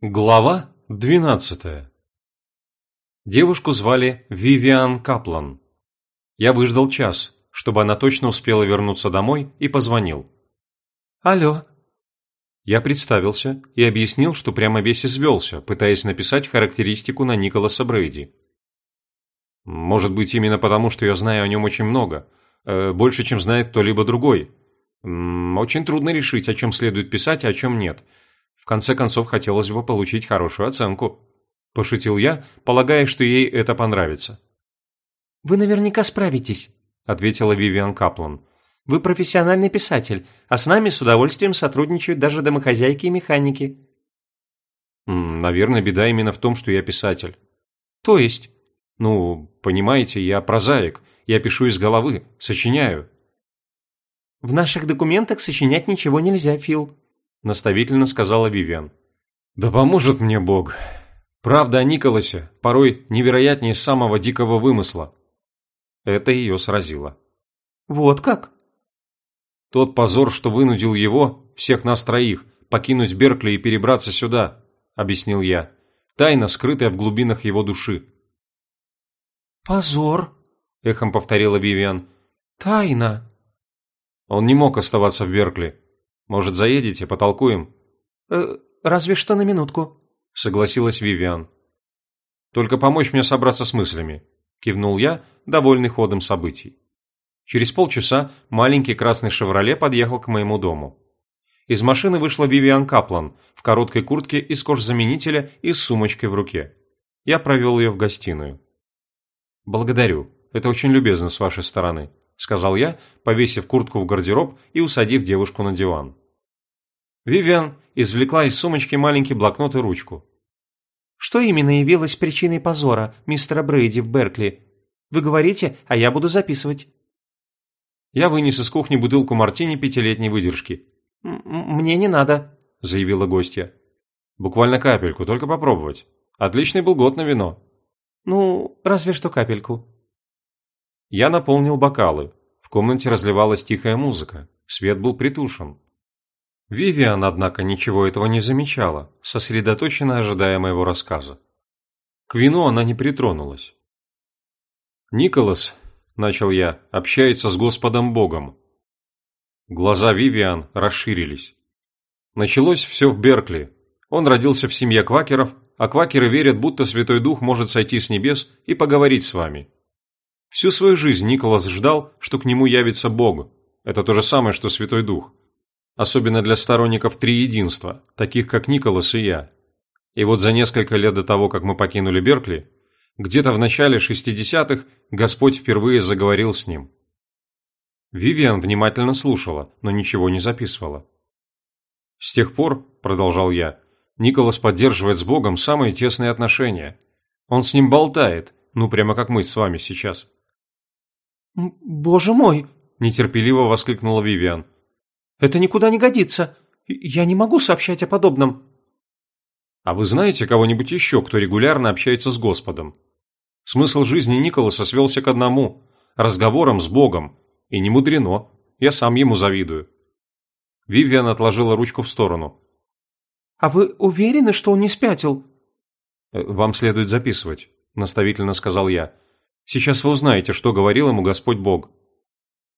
Глава 12 Девушку звали Вивиан Каплан. Я выждал час, чтобы она точно успела вернуться домой, и позвонил. Алло. Я представился и объяснил, что прямо весь извелся, пытаясь написать характеристику на Николаса Брейди. Может быть, именно потому, что я знаю о нем очень много, э, больше, чем знает кто-либо другой. Очень трудно решить, о чем следует писать, а о чем нет – в конце концов, хотелось бы получить хорошую оценку. Пошутил я, полагая, что ей это понравится. «Вы наверняка справитесь», – ответила Вивиан Каплан. «Вы профессиональный писатель, а с нами с удовольствием сотрудничают даже домохозяйки и механики». «Наверное, беда именно в том, что я писатель». «То есть?» «Ну, понимаете, я прозаик. Я пишу из головы, сочиняю». «В наших документах сочинять ничего нельзя, Фил», наставительно сказала Вивиан. «Да поможет мне Бог. Правда о Николасе порой невероятнее самого дикого вымысла». Это ее сразило. «Вот как?» «Тот позор, что вынудил его, всех нас троих, покинуть Беркли и перебраться сюда», — объяснил я. «Тайна, скрытая в глубинах его души». «Позор», — эхом повторила Вивиан. «Тайна». Он не мог оставаться в Беркли. Может, заедете, потолкуем?» э, «Разве что на минутку», — согласилась Вивиан. «Только помочь мне собраться с мыслями», — кивнул я, довольный ходом событий. Через полчаса маленький красный «Шевроле» подъехал к моему дому. Из машины вышла Вивиан Каплан в короткой куртке из кожзаменителя и с сумочкой в руке. Я провел ее в гостиную. «Благодарю. Это очень любезно с вашей стороны», – сказал я, повесив куртку в гардероб и усадив девушку на диван. Вивиан извлекла из сумочки маленький блокнот и ручку. «Что именно явилось причиной позора мистера Брейди в Беркли? Вы говорите, а я буду записывать». Я вынес из кухни бутылку мартини пятилетней выдержки. «Мне не надо», – заявила гостья. «Буквально капельку, только попробовать. Отличный был год на вино». «Ну, разве что капельку», я наполнил бокалы. В комнате разливалась тихая музыка. Свет был притушен. Вивиан, однако, ничего этого не замечала, сосредоточенно ожидая моего рассказа. К вину она не притронулась. «Николас», – начал я, – «общается с Господом Богом». Глаза Вивиан расширились. Началось все в Беркли. Он родился в семье квакеров, а квакеры верят, будто Святой Дух может сойти с небес и поговорить с вами. Всю свою жизнь Николас ждал, что к нему явится Бог. Это то же самое, что Святой Дух. Особенно для сторонников Триединства, таких как Николас и я. И вот за несколько лет до того, как мы покинули Беркли, где-то в начале 60-х Господь впервые заговорил с ним. Вивиан внимательно слушала, но ничего не записывала. С тех пор, продолжал я, Николас поддерживает с Богом самые тесные отношения. Он с ним болтает, ну прямо как мы с вами сейчас. «Боже мой!» – нетерпеливо воскликнула Вивиан. «Это никуда не годится. Я не могу сообщать о подобном». «А вы знаете кого-нибудь еще, кто регулярно общается с Господом?» Смысл жизни Николаса свелся к одному – разговорам с Богом. И не мудрено. Я сам ему завидую. Вивиан отложила ручку в сторону. «А вы уверены, что он не спятил?» «Э, «Вам следует записывать», – наставительно сказал я. Сейчас вы узнаете, что говорил ему Господь Бог».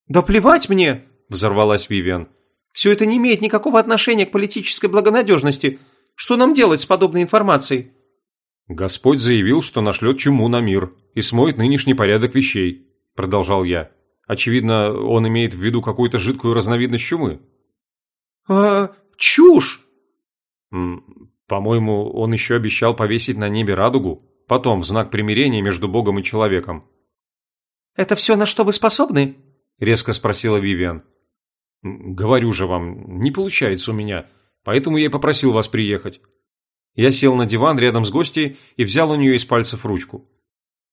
«Да плевать мне!» – взорвалась Вивиан. «Все это не имеет никакого отношения к политической благонадежности. Что нам делать с подобной информацией?» «Господь заявил, что нашлет чуму на мир и смоет нынешний порядок вещей», – продолжал я. «Очевидно, он имеет в виду какую-то жидкую разновидность чумы». «А, чушь!» «По-моему, он еще обещал повесить на небе радугу», Потом, в знак примирения между Богом и человеком. «Это все, на что вы способны?» – резко спросила Вивиан. «Говорю же вам, не получается у меня, поэтому я и попросил вас приехать». Я сел на диван рядом с гостьей и взял у нее из пальцев ручку.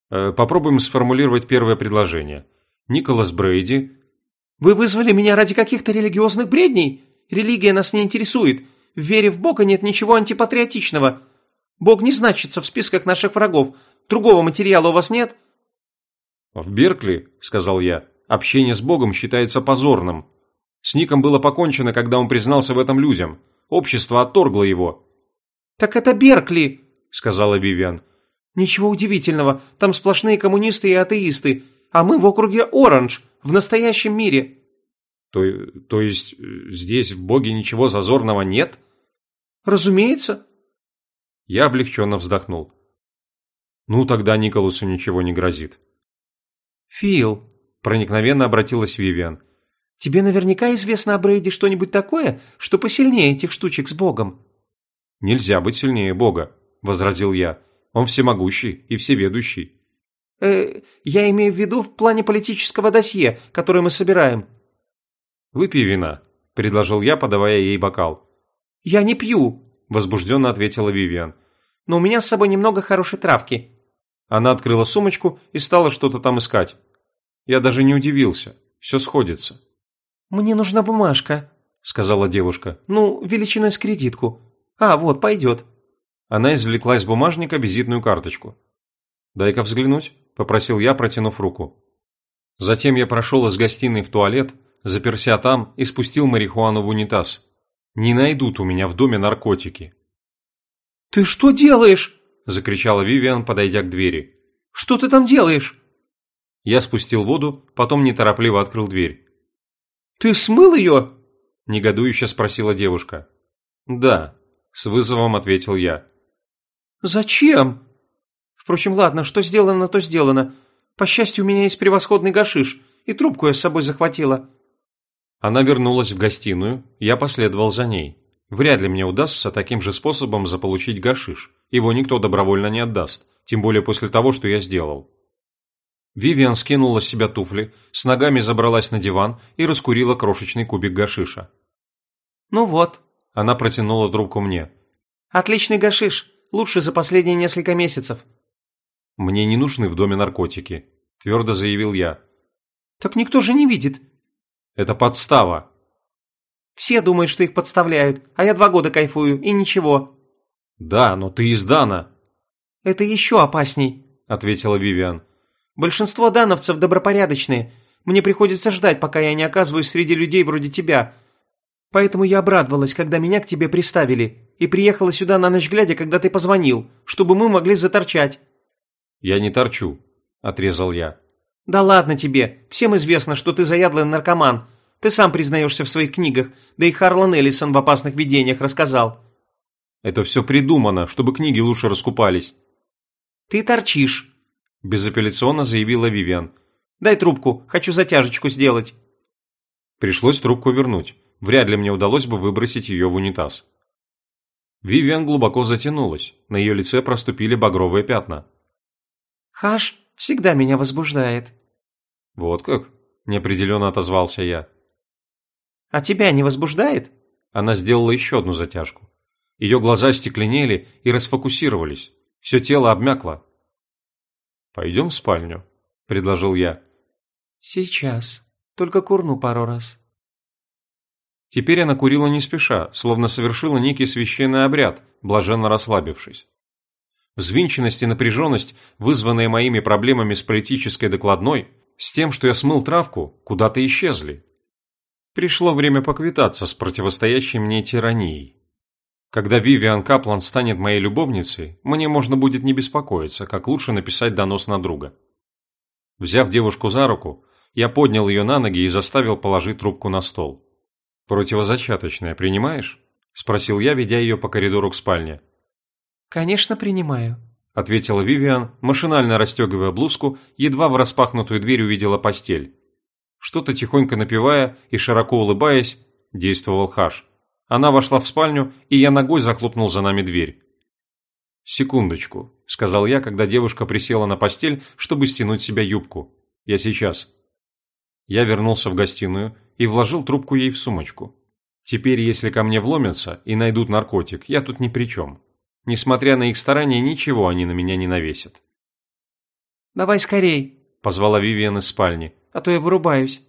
Э, попробуем сформулировать первое предложение. Николас Брейди... «Вы вызвали меня ради каких-то религиозных бредней? Религия нас не интересует. В вере в Бога нет ничего антипатриотичного. Бог не значится в списках наших врагов. Другого материала у вас нет?» «В Беркли, — сказал я, — общение с Богом считается позорным. С Ником было покончено, когда он признался в этом людям. Общество отторгло его». «Так это Беркли», — сказала Вивиан. «Ничего удивительного, там сплошные коммунисты и атеисты, а мы в округе Оранж, в настоящем мире». «То, то есть здесь в Боге ничего зазорного нет?» «Разумеется». Я облегченно вздохнул. «Ну, тогда Николасу ничего не грозит». «Фил», — проникновенно обратилась Вивиан, — «тебе наверняка известно о Брейде что-нибудь такое, что посильнее этих штучек с Богом». «Нельзя быть сильнее Бога», — возразил я. «Он всемогущий и всеведущий». «Э, я имею в виду в плане политического досье, которое мы собираем». «Выпей вина», — предложил я, подавая ей бокал. «Я не пью», – возбужденно ответила Вивиан. «Но у меня с собой немного хорошей травки». Она открыла сумочку и стала что-то там искать. Я даже не удивился. Все сходится. «Мне нужна бумажка», – сказала девушка. «Ну, величиной с кредитку. А, вот, пойдет». Она извлекла из бумажника визитную карточку. «Дай-ка взглянуть», – попросил я, протянув руку. Затем я прошел из гостиной в туалет, заперся там и спустил марихуану в унитаз. Не найдут у меня в доме наркотики. «Ты что делаешь?» – закричала Вивиан, подойдя к двери. «Что ты там делаешь?» Я спустил воду, потом неторопливо открыл дверь. «Ты смыл ее?» – негодующе спросила девушка. «Да», – с вызовом ответил я. «Зачем?» «Впрочем, ладно, что сделано, то сделано. По счастью, у меня есть превосходный гашиш, и трубку я с собой захватила. Она вернулась в гостиную, я последовал за ней. Вряд ли мне удастся таким же способом заполучить гашиш. Его никто добровольно не отдаст, тем более после того, что я сделал. Вивиан скинула с себя туфли, с ногами забралась на диван и раскурила крошечный кубик гашиша. «Ну вот». Она протянула трубку мне. «Отличный гашиш. Лучше за последние несколько месяцев». «Мне не нужны в доме наркотики», – твердо заявил я. «Так никто же не видит. Это подстава. Все думают, что их подставляют, а я два года кайфую, и ничего. Да, но ты из Дана. Это еще опасней, ответила Вивиан. Большинство дановцев добропорядочные. Мне приходится ждать, пока я не оказываюсь среди людей вроде тебя. Поэтому я обрадовалась, когда меня к тебе приставили, и приехала сюда на ночь глядя, когда ты позвонил, чтобы мы могли заторчать. Я не торчу, отрезал я. «Да ладно тебе, всем известно, что ты заядлый наркоман. Ты сам признаешься в своих книгах, да и Харлан Эллисон в «Опасных видениях» рассказал». «Это все придумано, чтобы книги лучше раскупались». «Ты торчишь», – безапелляционно заявила Вивиан. «Дай трубку, хочу затяжечку сделать». Пришлось трубку вернуть. Вряд ли мне удалось бы выбросить ее в унитаз. Вивиан глубоко затянулась. На ее лице проступили багровые пятна. «Хаш, всегда меня возбуждает». «Вот как?» – неопределенно отозвался я. «А тебя не возбуждает?» Она сделала еще одну затяжку. Ее глаза стекленели и расфокусировались. Все тело обмякло. «Пойдем в спальню», – предложил я. «Сейчас. Только курну пару раз». Теперь она курила не спеша, словно совершила некий священный обряд, блаженно расслабившись. Взвинченность и напряженность, вызванные моими проблемами с политической докладной, с тем, что я смыл травку, куда-то исчезли. Пришло время поквитаться с противостоящей мне тиранией. Когда Вивиан Каплан станет моей любовницей, мне можно будет не беспокоиться, как лучше написать донос на друга. Взяв девушку за руку, я поднял ее на ноги и заставил положить трубку на стол. «Противозачаточное принимаешь?» – спросил я, ведя ее по коридору к спальне. «Конечно, принимаю», – ответила Вивиан, машинально расстегивая блузку, едва в распахнутую дверь увидела постель. Что-то тихонько напевая и широко улыбаясь, действовал Хаш. Она вошла в спальню, и я ногой захлопнул за нами дверь. «Секундочку», – сказал я, когда девушка присела на постель, чтобы стянуть себя юбку. «Я сейчас». Я вернулся в гостиную и вложил трубку ей в сумочку. Теперь, если ко мне вломятся и найдут наркотик, я тут ни при чем. Несмотря на их старания, ничего они на меня не навесят. «Давай скорей», – позвала Вивиан из спальни, – «а то я вырубаюсь».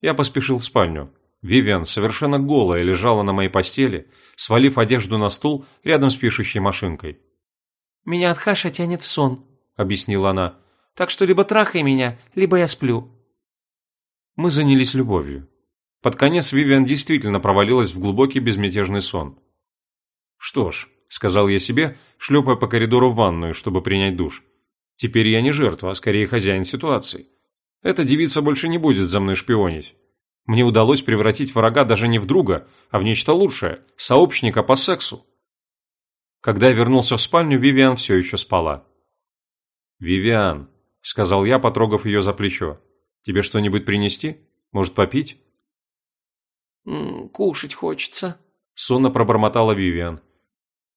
Я поспешил в спальню. Вивиан, совершенно голая, лежала на моей постели, свалив одежду на стул рядом с пишущей машинкой. «Меня от Хаша тянет в сон», – объяснила она. «Так что либо трахай меня, либо я сплю». Мы занялись любовью. Под конец Вивиан действительно провалилась в глубокий безмятежный сон. Что ж, – сказал я себе, шлепая по коридору в ванную, чтобы принять душ. Теперь я не жертва, а скорее хозяин ситуации. Эта девица больше не будет за мной шпионить. Мне удалось превратить врага даже не в друга, а в нечто лучшее – сообщника по сексу. Когда я вернулся в спальню, Вивиан все еще спала. «Вивиан», – сказал я, потрогав ее за плечо, – «тебе что-нибудь принести? Может, попить?» «Кушать хочется», – сонно пробормотала Вивиан.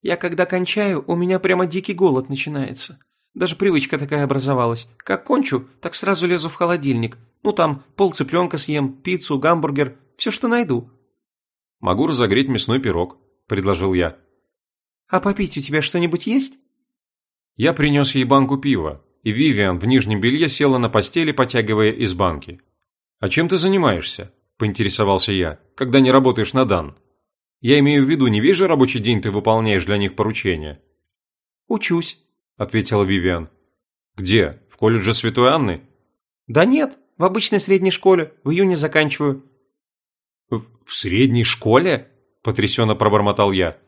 «Я когда кончаю, у меня прямо дикий голод начинается. Даже привычка такая образовалась. Как кончу, так сразу лезу в холодильник. Ну там, пол цыпленка съем, пиццу, гамбургер, все, что найду». «Могу разогреть мясной пирог», – предложил я. «А попить у тебя что-нибудь есть?» Я принес ей банку пива, и Вивиан в нижнем белье села на постели, потягивая из банки. «А чем ты занимаешься?» – поинтересовался я, – «когда не работаешь на Дан. Я имею в виду, не весь же рабочий день ты выполняешь для них поручения». «Учусь», – ответила Вивиан. «Где? В колледже Святой Анны?» «Да нет, в обычной средней школе. В июне заканчиваю». «В, в средней школе?» – потрясенно пробормотал я.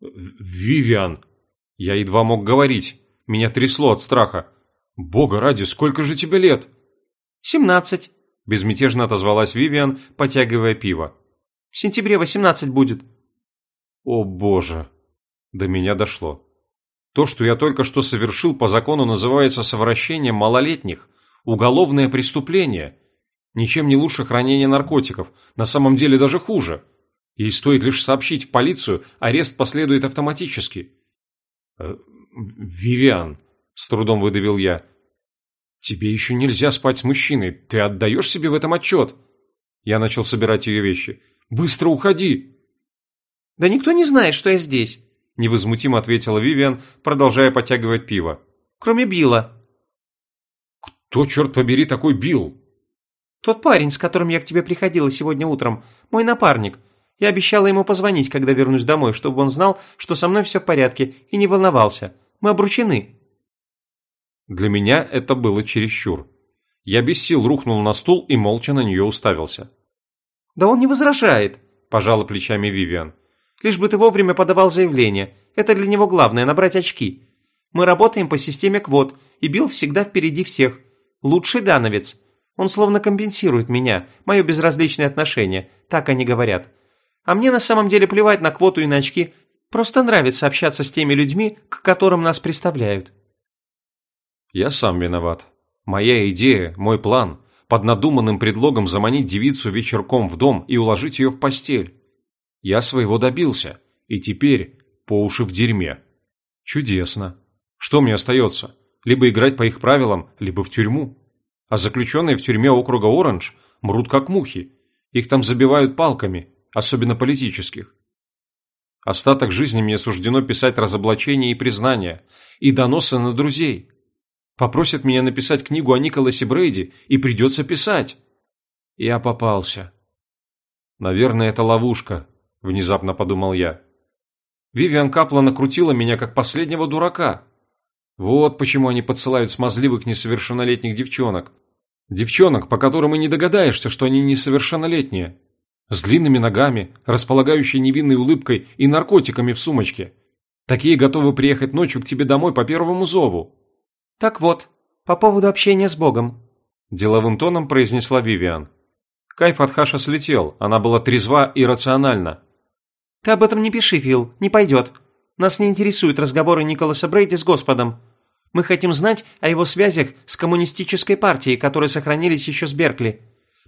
«Вивиан!» Я едва мог говорить. Меня трясло от страха. «Бога ради, сколько же тебе лет?» «Семнадцать», – безмятежно отозвалась Вивиан, потягивая пиво. «В сентябре восемнадцать будет». «О боже!» До меня дошло. То, что я только что совершил по закону, называется совращением малолетних. Уголовное преступление. Ничем не лучше хранения наркотиков. На самом деле даже хуже. Ей стоит лишь сообщить в полицию, арест последует автоматически. «Э, «Вивиан», – с трудом выдавил я, – «тебе еще нельзя спать с мужчиной. Ты отдаешь себе в этом отчет?» Я начал собирать ее вещи. «Быстро уходи!» «Да никто не знает, что я здесь», – невозмутимо ответила Вивиан, продолжая потягивать пиво. «Кроме Билла». «Кто, черт побери, такой Билл?» «Тот парень, с которым я к тебе приходила сегодня утром. Мой напарник. Я обещала ему позвонить, когда вернусь домой, чтобы он знал, что со мной все в порядке, и не волновался. Мы обручены». Для меня это было чересчур. Я без сил рухнул на стул и молча на нее уставился. «Да он не возражает», – пожала плечами Вивиан. «Лишь бы ты вовремя подавал заявление. Это для него главное – набрать очки. Мы работаем по системе квот, и Билл всегда впереди всех. Лучший дановец. Он словно компенсирует меня, мое безразличное отношение, так они говорят. А мне на самом деле плевать на квоту и на очки, просто нравится общаться с теми людьми, к которым нас представляют. Я сам виноват. Моя идея, мой план, под надуманным предлогом заманить девицу вечерком в дом и уложить ее в постель. Я своего добился, и теперь по уши в дерьме. Чудесно. Что мне остается? Либо играть по их правилам, либо в тюрьму. А заключенные в тюрьме округа Оранж мрут как мухи. Их там забивают палками, особенно политических. Остаток жизни мне суждено писать разоблачения и признания, и доносы на друзей. Попросят меня написать книгу о Николасе Брейди, и придется писать. Я попался. Наверное, это ловушка, внезапно подумал я. Вивиан Капла накрутила меня, как последнего дурака. Вот почему они подсылают смазливых несовершеннолетних девчонок. Девчонок, по которым и не догадаешься, что они несовершеннолетние с длинными ногами, располагающей невинной улыбкой и наркотиками в сумочке. Такие готовы приехать ночью к тебе домой по первому зову». «Так вот, по поводу общения с Богом», – деловым тоном произнесла Вивиан. Кайф от Хаша слетел, она была трезва и рациональна. «Ты об этом не пиши, Фил, не пойдет. Нас не интересуют разговоры Николаса Брейди с Господом. Мы хотим знать о его связях с коммунистической партией, которые сохранились еще с Беркли.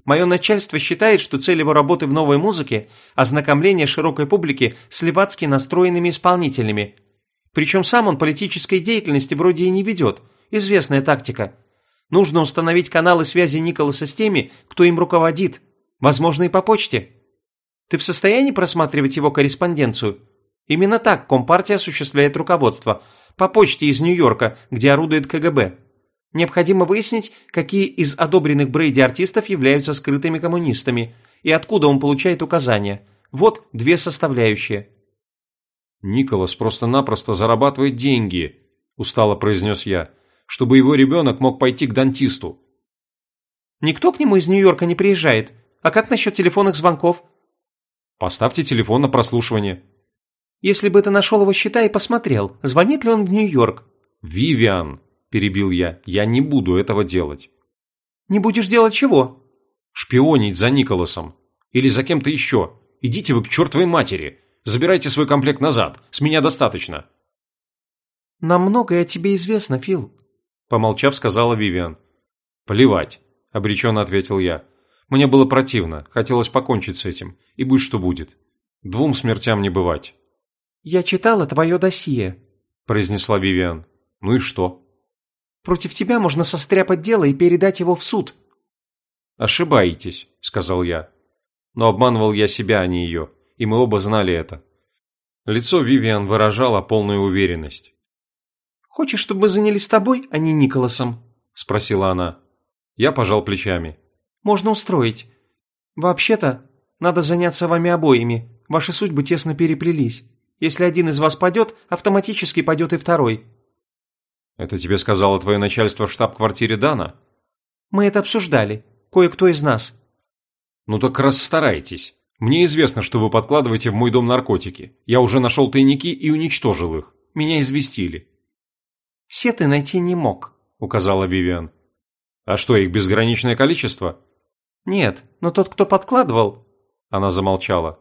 Мое начальство считает, что цель его работы в новой музыке – ознакомление широкой публики с левацки настроенными исполнителями. Причем сам он политической деятельности вроде и не ведет. Известная тактика. Нужно установить каналы связи Николаса с теми, кто им руководит. Возможно, и по почте. Ты в состоянии просматривать его корреспонденцию? Именно так Компартия осуществляет руководство. По почте из Нью-Йорка, где орудует КГБ. Необходимо выяснить, какие из одобренных Брейди артистов являются скрытыми коммунистами и откуда он получает указания. Вот две составляющие. «Николас просто-напросто зарабатывает деньги», – устало произнес я, – «чтобы его ребенок мог пойти к дантисту». «Никто к нему из Нью-Йорка не приезжает. А как насчет телефонных звонков?» «Поставьте телефон на прослушивание». Если бы ты нашел его счета и посмотрел, звонит ли он в Нью-Йорк. «Вивиан!» – перебил я. «Я не буду этого делать». «Не будешь делать чего?» «Шпионить за Николасом. Или за кем-то еще. Идите вы к чертовой матери. Забирайте свой комплект назад. С меня достаточно». «Нам многое о тебе известно, Фил», – помолчав, сказала Вивиан. «Плевать», – обреченно ответил я. «Мне было противно, хотелось покончить с этим, и будь что будет. Двум смертям не бывать». «Я читала твое досье», – произнесла Вивиан. «Ну и что?» «Против тебя можно состряпать дело и передать его в суд». «Ошибаетесь», – сказал я. Но обманывал я себя, а не ее, и мы оба знали это. Лицо Вивиан выражало полную уверенность. «Хочешь, чтобы мы занялись тобой, а не Николасом?» – спросила она. Я пожал плечами. «Можно устроить. Вообще-то, надо заняться вами обоими. Ваши судьбы тесно переплелись. Если один из вас падет, автоматически падет и второй». «Это тебе сказала твое начальство в штаб-квартире Дана?» «Мы это обсуждали. Кое-кто из нас». «Ну так расстарайтесь. Мне известно, что вы подкладываете в мой дом наркотики. Я уже нашел тайники и уничтожил их. Меня известили». «Все ты найти не мог», — указала Вивиан. «А что, их безграничное количество?» «Нет, но тот, кто подкладывал...» Она замолчала.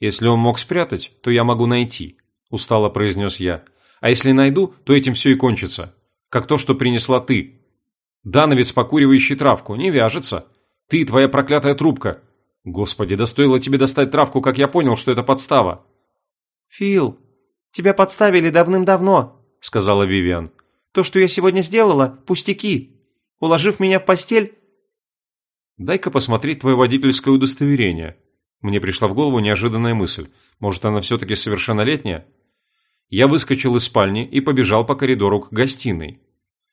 «Если он мог спрятать, то я могу найти», – устало произнес я. «А если найду, то этим все и кончится. Как то, что принесла ты. Дановец, покуривающий травку, не вяжется. Ты и твоя проклятая трубка. Господи, да стоило тебе достать травку, как я понял, что это подстава». «Фил, тебя подставили давным-давно», – сказала Вивиан. «То, что я сегодня сделала, пустяки. Уложив меня в постель...» «Дай-ка посмотреть твое водительское удостоверение», мне пришла в голову неожиданная мысль. Может, она все-таки совершеннолетняя? Я выскочил из спальни и побежал по коридору к гостиной.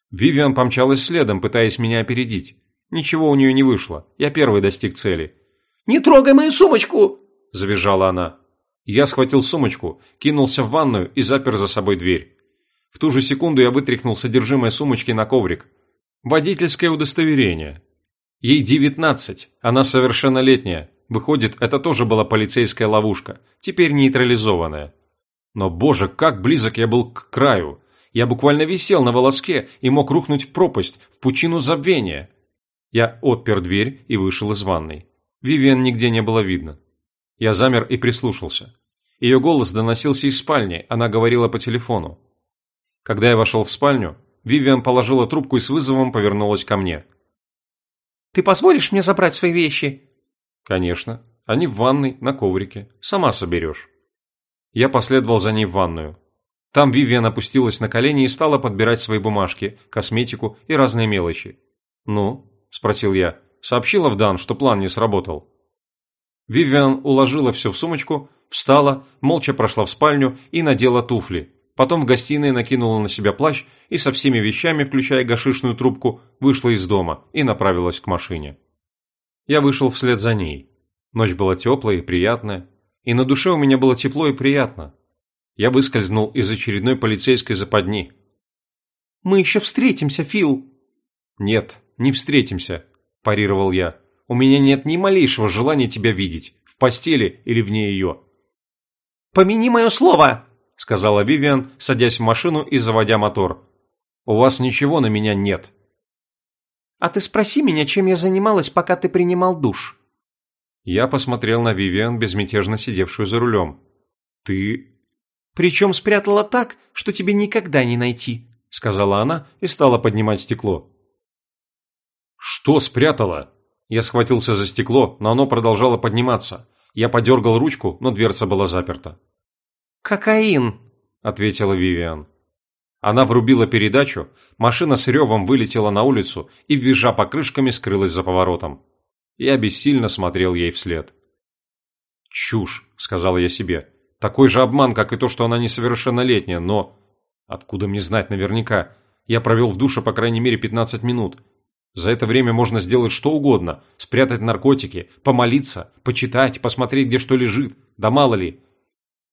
Вивиан помчалась следом, пытаясь меня опередить. Ничего у нее не вышло. Я первый достиг цели. «Не трогай мою сумочку!» – завизжала она. Я схватил сумочку, кинулся в ванную и запер за собой дверь. В ту же секунду я вытряхнул содержимое сумочки на коврик. Водительское удостоверение. Ей девятнадцать, она совершеннолетняя. Выходит, это тоже была полицейская ловушка, теперь нейтрализованная. Но, боже, как близок я был к краю. Я буквально висел на волоске и мог рухнуть в пропасть, в пучину забвения. Я отпер дверь и вышел из ванной. Вивиан нигде не было видно. Я замер и прислушался. Ее голос доносился из спальни, она говорила по телефону. Когда я вошел в спальню, Вивиан положила трубку и с вызовом повернулась ко мне. «Ты позволишь мне забрать свои вещи?» «Конечно. Они в ванной, на коврике. Сама соберешь». Я последовал за ней в ванную. Там Вивиан опустилась на колени и стала подбирать свои бумажки, косметику и разные мелочи. «Ну?» – спросил я. Сообщила в Дан, что план не сработал. Вивиан уложила все в сумочку, встала, молча прошла в спальню и надела туфли. Потом в гостиной накинула на себя плащ и со всеми вещами, включая гашишную трубку, вышла из дома и направилась к машине. Я вышел вслед за ней. Ночь была теплая и приятная, и на душе у меня было тепло и приятно. Я выскользнул из очередной полицейской западни. «Мы еще встретимся, Фил!» «Нет, не встретимся», – парировал я. «У меня нет ни малейшего желания тебя видеть, в постели или вне ее». «Помяни мое слово!» – сказала Вивиан, садясь в машину и заводя мотор. «У вас ничего на меня нет», а ты спроси меня, чем я занималась, пока ты принимал душ». Я посмотрел на Вивиан, безмятежно сидевшую за рулем. «Ты...» «Причем спрятала так, что тебе никогда не найти», — сказала она и стала поднимать стекло. «Что спрятала?» Я схватился за стекло, но оно продолжало подниматься. Я подергал ручку, но дверца была заперта. «Кокаин», — ответила Вивиан. Она врубила передачу, машина с ревом вылетела на улицу и, визжа покрышками, скрылась за поворотом. Я бессильно смотрел ей вслед. «Чушь», — сказал я себе. «Такой же обман, как и то, что она несовершеннолетняя, но...» «Откуда мне знать наверняка? Я провел в душе по крайней мере 15 минут. За это время можно сделать что угодно. Спрятать наркотики, помолиться, почитать, посмотреть, где что лежит. Да мало ли.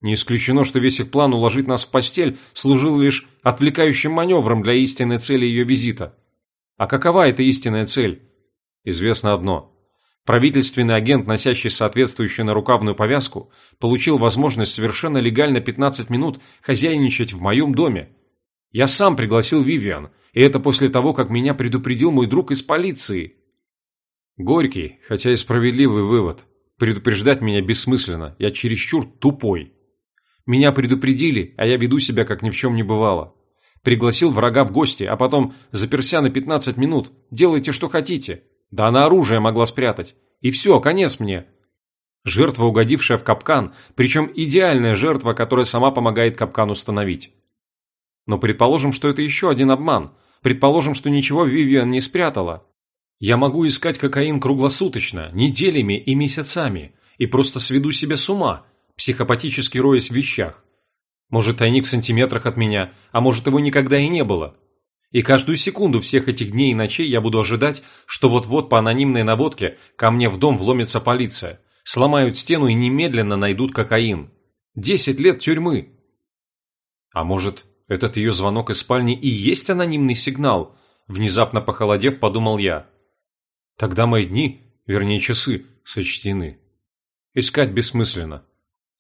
Не исключено, что весь их план уложить нас в постель служил лишь отвлекающим маневром для истинной цели ее визита. А какова эта истинная цель? Известно одно. Правительственный агент, носящий соответствующую нарукавную повязку, получил возможность совершенно легально 15 минут хозяйничать в моем доме. Я сам пригласил Вивиан, и это после того, как меня предупредил мой друг из полиции. Горький, хотя и справедливый вывод. Предупреждать меня бессмысленно, я чересчур тупой. Меня предупредили, а я веду себя, как ни в чем не бывало. Пригласил врага в гости, а потом заперся на 15 минут. Делайте, что хотите. Да она оружие могла спрятать. И все, конец мне. Жертва, угодившая в капкан, причем идеальная жертва, которая сама помогает капкан установить. Но предположим, что это еще один обман. Предположим, что ничего Вивиан не спрятала. Я могу искать кокаин круглосуточно, неделями и месяцами, и просто сведу себя с ума, психопатически роясь в вещах. Может, тайник в сантиметрах от меня, а может, его никогда и не было. И каждую секунду всех этих дней и ночей я буду ожидать, что вот-вот по анонимной наводке ко мне в дом вломится полиция, сломают стену и немедленно найдут кокаин. Десять лет тюрьмы. А может, этот ее звонок из спальни и есть анонимный сигнал? Внезапно похолодев, подумал я. Тогда мои дни, вернее часы, сочтены. Искать бессмысленно.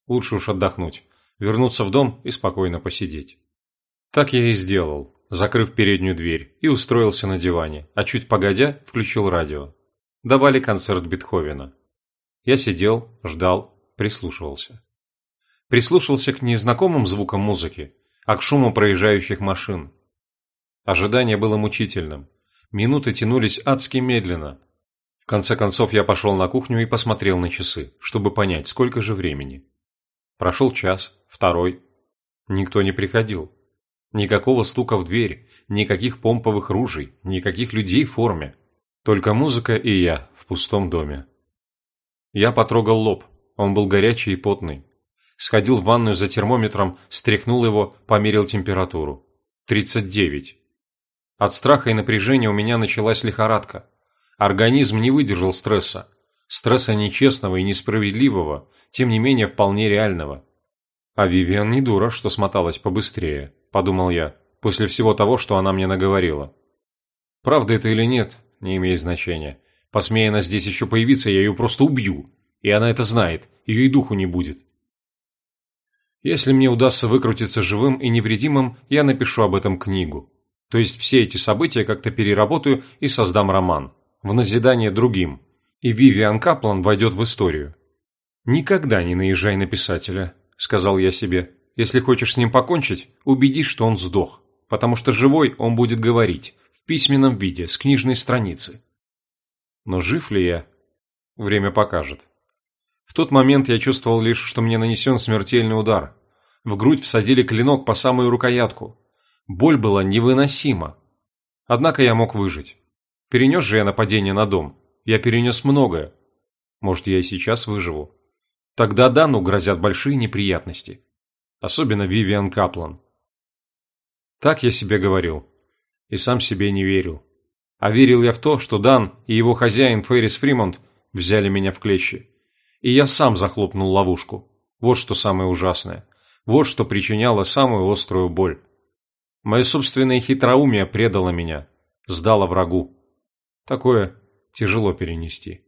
Лучше уж отдохнуть, вернуться в дом и спокойно посидеть. Так я и сделал закрыв переднюю дверь, и устроился на диване, а чуть погодя включил радио. Давали концерт Бетховена. Я сидел, ждал, прислушивался. Прислушивался к незнакомым звукам музыки, а к шуму проезжающих машин. Ожидание было мучительным. Минуты тянулись адски медленно. В конце концов я пошел на кухню и посмотрел на часы, чтобы понять, сколько же времени. Прошел час, второй. Никто не приходил. Никакого стука в дверь, никаких помповых ружей, никаких людей в форме. Только музыка и я в пустом доме. Я потрогал лоб, он был горячий и потный. Сходил в ванную за термометром, стряхнул его, померил температуру. 39. От страха и напряжения у меня началась лихорадка. Организм не выдержал стресса. Стресса нечестного и несправедливого, тем не менее вполне реального. А Вивиан не дура, что смоталась побыстрее. – подумал я, после всего того, что она мне наговорила. Правда это или нет, не имеет значения. Посмея она здесь еще появиться, я ее просто убью. И она это знает, ее и духу не будет. Если мне удастся выкрутиться живым и невредимым, я напишу об этом книгу. То есть все эти события как-то переработаю и создам роман. В назидание другим. И Вивиан Каплан войдет в историю. «Никогда не наезжай на писателя», – сказал я себе. Если хочешь с ним покончить, убедись, что он сдох, потому что живой он будет говорить, в письменном виде, с книжной страницы. Но жив ли я? Время покажет. В тот момент я чувствовал лишь, что мне нанесен смертельный удар. В грудь всадили клинок по самую рукоятку. Боль была невыносима. Однако я мог выжить. Перенес же я нападение на дом. Я перенес многое. Может, я и сейчас выживу. Тогда Дану грозят большие неприятности. Особенно Вивиан Каплан. Так я себе говорил. И сам себе не верил. А верил я в то, что Дан и его хозяин Феррис Фримонт взяли меня в клещи. И я сам захлопнул ловушку. Вот что самое ужасное. Вот что причиняло самую острую боль. Мое собственное хитроумие предало меня, сдало врагу. Такое тяжело перенести.